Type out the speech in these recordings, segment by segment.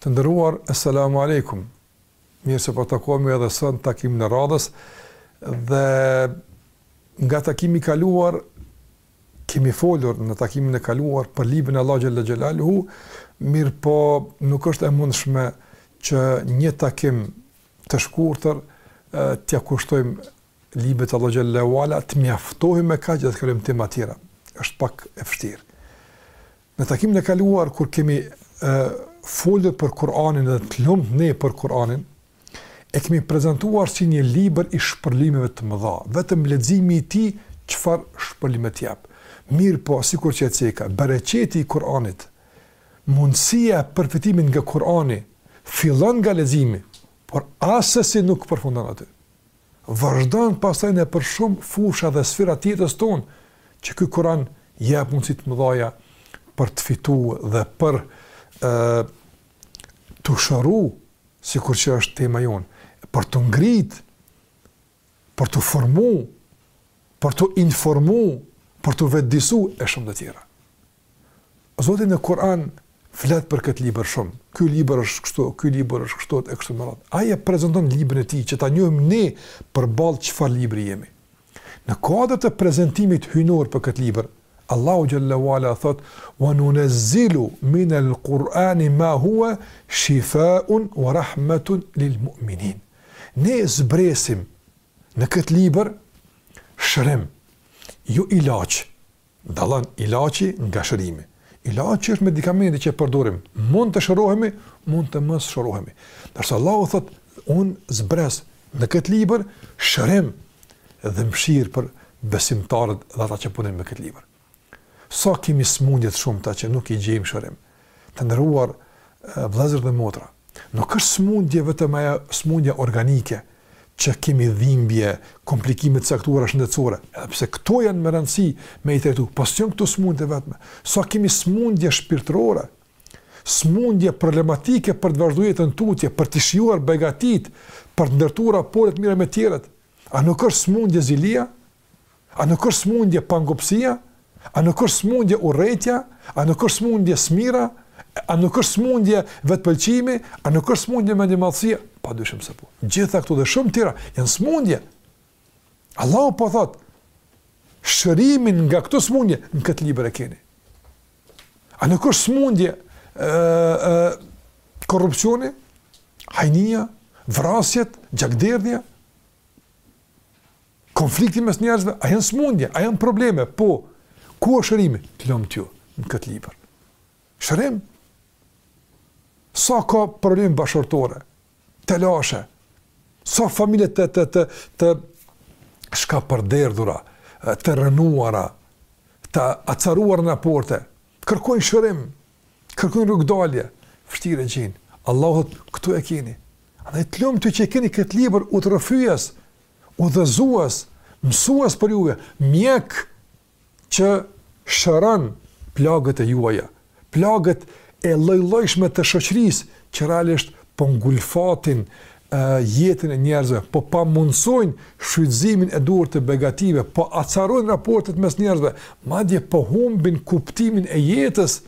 Të nderuar, Esselamu Aleykum, mirë se po takohemi edhe sonte në takimin e radhës, dhe nga takimi i kaluar, kemi folur në takimin e kaluar për librin e Allahut xhele xhelaluhu, mirëpo nuk është e mundshme që një takim të shkurtër t'ia kushtojmë librit Allahut xhelle ue ala të mjaftohemi me kaq dhe të kalojmë në tema tjera. Është pak e vështirë. Në takimin e kaluar kur kemi ë folur për Kur'anin dhe të lumtë ne për Kur'anin, e kemi prezantuar si një libër i shpërlimeve të mëdha. Vetëm leximi i tij çfarë shpërlime të jap. Mirëpo, sikur që e ceka, bereqeti i Kur'anit, mundësia e përfitimit nga Kur'ani fillon nga leximi, por assesi nuk përfundon aty. vazhdon pastaj nëpër shumë fusha dhe sfera të jetës tonë, që ky Kur'an jep mundësi të mëdha për të fituar dhe për t'u shëru, sikur që është tema jonë, për t'u ngrit, për t'u formu, për t'u informu, për t'u vetëdijesu, e shumë të tjera. Zoti në Kur'an flet për këtë libër shumë. Ky libër është kështu, ky libër është kështu e kështu me radhë. Ai e prezanton librin e tij që ta njohim ne përballë çfarë libri jemi. Në kuadër të prezantimit hyjnor për këtë libër, Allahu xhelle ue ala thot: "Wa nunezzilu min al-Qur'ani ma huwa shifa'un wa rahmatun lil-mu'minin." Ne zbresim në këtë libër shërim, jo ilaç, Dallon ilaçi nga shërimi. Ilaçi është medikamenti që përdorim, mund të shërohemi, mund të mos shërohemi. Ndërsa Allahu thotë, unë zbres në këtë libër shërim dhe mëshirë për besimtarët dhe ata që punojnë me këtë libër. Sa kemi smundje të shumta që nuk i gjejmë shërim. Të nderuar vëllezër dhe motra, nuk është sëmundje vetëm ajo sëmundja organike që kemi dhimbje, komplikime të caktuara shëndetësore, edhe pse këto janë me rëndësi me i trajtu, po s'janë këto sëmundje të vetme. Sa kemi sëmundje shpirtërore, sëmundje problematike për të vazhduar jetën tutje, për t'i shijuar begatitë, për të ndërtuar raporte të mira me të tjerët. A nuk është sëmundje zilia? A nuk është smundje pangopsia? A nuk është smundje urrejtja? A nuk është smundje smira? A nuk është smundje vetëpëlqimi? A nuk është smundje mendjemadhësia? Pa dyshim se po. Gjitha këto dhe shumë tjera, janë smundje. Allahu po thot, shërimin nga këto smundje, në këtë libër e keni. A nuk është smundje e, e, korrupsioni? Hajnia? Vrasjet? Gjakderdhja? Konflikti mes njerëzve, a janë smundje, a janë probleme, po, ku është shërimi? Të lumtë ju, në këtë libër. Shërim? Sa ka probleme bashkëshortore, telashe, sa familje të, të, të, të, të shkapërderdhura, të rrënuara, të acaruara raporte, kërkojnë shërim, kërkojnë rrugdalje, vështirë gjejnë. Allahut, këtu e keni. A dhe të lumtë ju që e keni këtë libër, udhërrëfyes, udhëzues, mësues për juve, mjek që shëron plagët e juaja, plagët e lloj-llojshme të shoqërisë që realisht po ngulfatin jetën e njerëzve, po pamundësojnë shfrytëzimin e duhur të begative, po acarojnë raportet mes njerëzve, madje po humbin kuptimin e jetës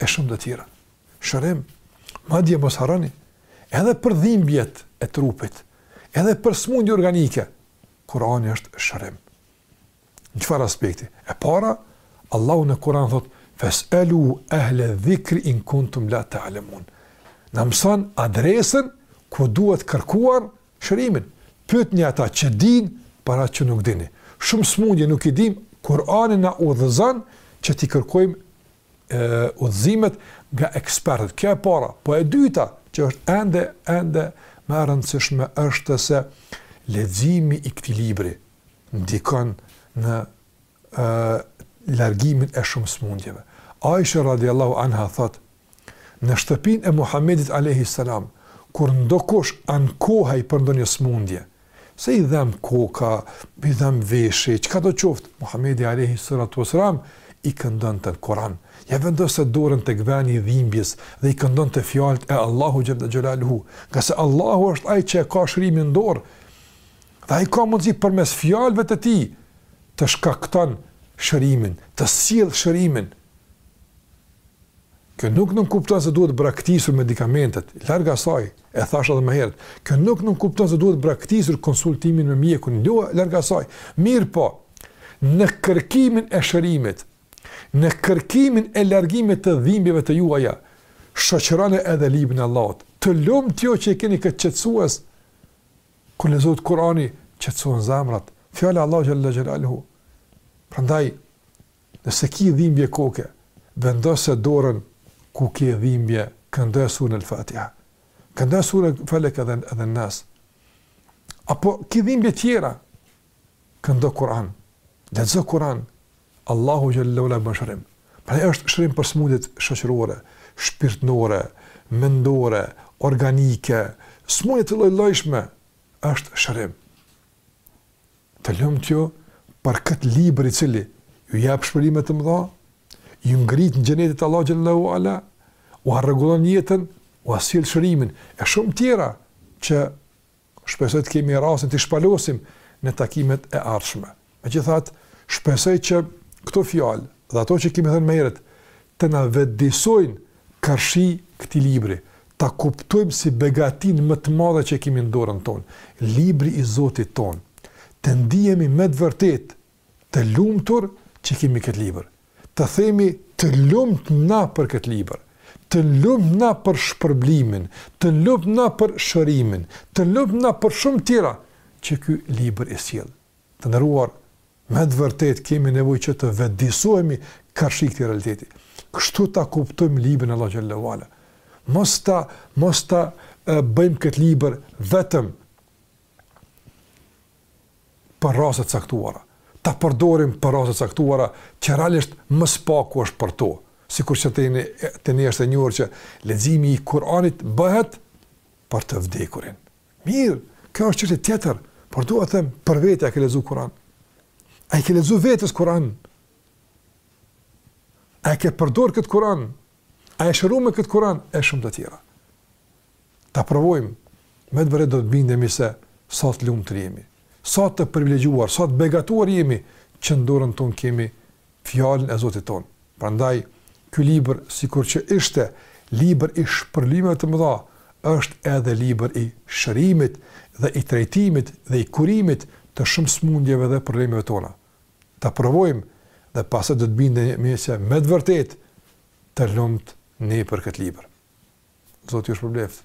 e shumë të tjera. shërim, madje mos harroni, edhe për dhimbjet e trupit, edhe për smundje organike, Kurani është shërim. Në çfarë aspekti? E para, Allahu në Kur'an thotë, feselu ehle dhikri in kuntum la ta alamun. Na mëson adresën ku duhet kërkuar shërimin. Pytni ata që dinë, para që nuk dini. Shumë smundje nuk i dimë, Kur'ani na udhëzon që t'i kërkojmë udhëzimet nga ekspertët. Kjo e para, po e dyta, që është ende ende më e rëndësishme është se leximi i këtij libri ndikon në largimin e shumë smundjeve. Aisha radhiyallahu anha thotë në shtëpinë e Muhamedit alayhi salam kur ndokush ankohej për ndonjë smundje, Se i dhemb koka, i dhemb veshi, çka do qoftë, Muhamedi alejhi salatu wa selam i këndonte Kur'an. Ia vendoste dorën tek veni i dhimbjes dhe i këndonte fjalët e Allahu xhalla xhelaluhu, ngase Allahu është ai që e ka shërimin në dorë. Dhe ai ka mundësi përmes fjalëve të tij të shkaktojë shërimin, të sjellë shërimin. Kjo nuk nënkupton se duhet braktisur medikamentet, larg asaj, e thashë edhe më herët, kjo nuk nënkupton se duhet braktisur konsultimin me mjekun, larg asaj, mirëpo në kërkimin e shërimit, në kërkimin e largimit të dhimbjeve të juaja, shoqëroni edhe librin e Allahut. Të lumtë ju që e keni këtë qetësues. Kur lexohet Kurani, qetësohen zemrat. Fjala e Allahu xhalla xhelaluhu. Prandaj Nëse ki dhimbje koke, vendose dorën ku ke dhimbje, këndoje surën El Fatiha. Këndoje surën Felek edhe Nas. Apo ki dhimbje tjera, këndo Kur'an. Lexo Kur'an. Allahu xhel-le ue ala bën shërim. Pra është shërim për smundjet shoqërore, shpirtnore, mendore, organike, smundje të lloj-llojshme është shërim. Të lumtë ju për këtë libër i cili ju jep shpërblime të mëdha, ju ngrit në xhenetet e Allahut xhel-le ue ala, ua rregullon jetën, ua sjell shërimin e shumë tjera që shpresoj të kemi rastin t'i shpalosim në takimet e ardhshme. Megjithatë, shpresoj që këto fjalë dhe ato që kemi thënë më herët të na vetëdijsojnë karshi këtij libri, ta kuptojmë si begatinë më të madhe që e kemi në dorën tonë, Libri i Zotit tonë, të ndihemi me të vërtetë të lumtur që kemi këtë libër, të themi të lumtë na për këtë libër, të lumtë na për shpërblimin, të lumtë na për shërimin, të lumtë na për shumë tjera që ky libër i sjell. Të nderuar, me të vërtetë kemi nevojë që të vetëdijësohemi karshi këtij realiteti. Kështu ta kuptojmë librin e Allahut xhel-le ue ala. Mos ta mos ta bëjmë këtë libër vetëm për raste të caktuara. Ta përdorim për raste të caktuara që realisht më s'paku është për to. Sikur që te ne është e njohur që leximi i Kur'anit bëhet për të vdekurin. Mirë, kjo është çështje tjetër, por dua të them për veti a e ke lexu Kur'an? A i ke lexu vetes Kur'an? A e ke përdor këtë Kur'an? A je shëru me këtë Kur'an e shumë të tjera? Ta provojmë, me të vërtetë do të bindemi se sa të lumtur jemi. Sa të privilegjuar, sa të begatuar jemi që në dorën tonë kemi Fjalën e Zotit tonë. Prandaj, ky libër, sikur që ishte libër i shpërblimeve të mëdha, është edhe libër i shërimit dhe i trajtimit dhe i kurimit të shumë sëmundjeve dhe problemeve tona. Ta provojmë dhe pastaj do të bindemi se me të vërtetë të lumtë ne për këtë libër. Zoti ju shpërbleftë.